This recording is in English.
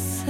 say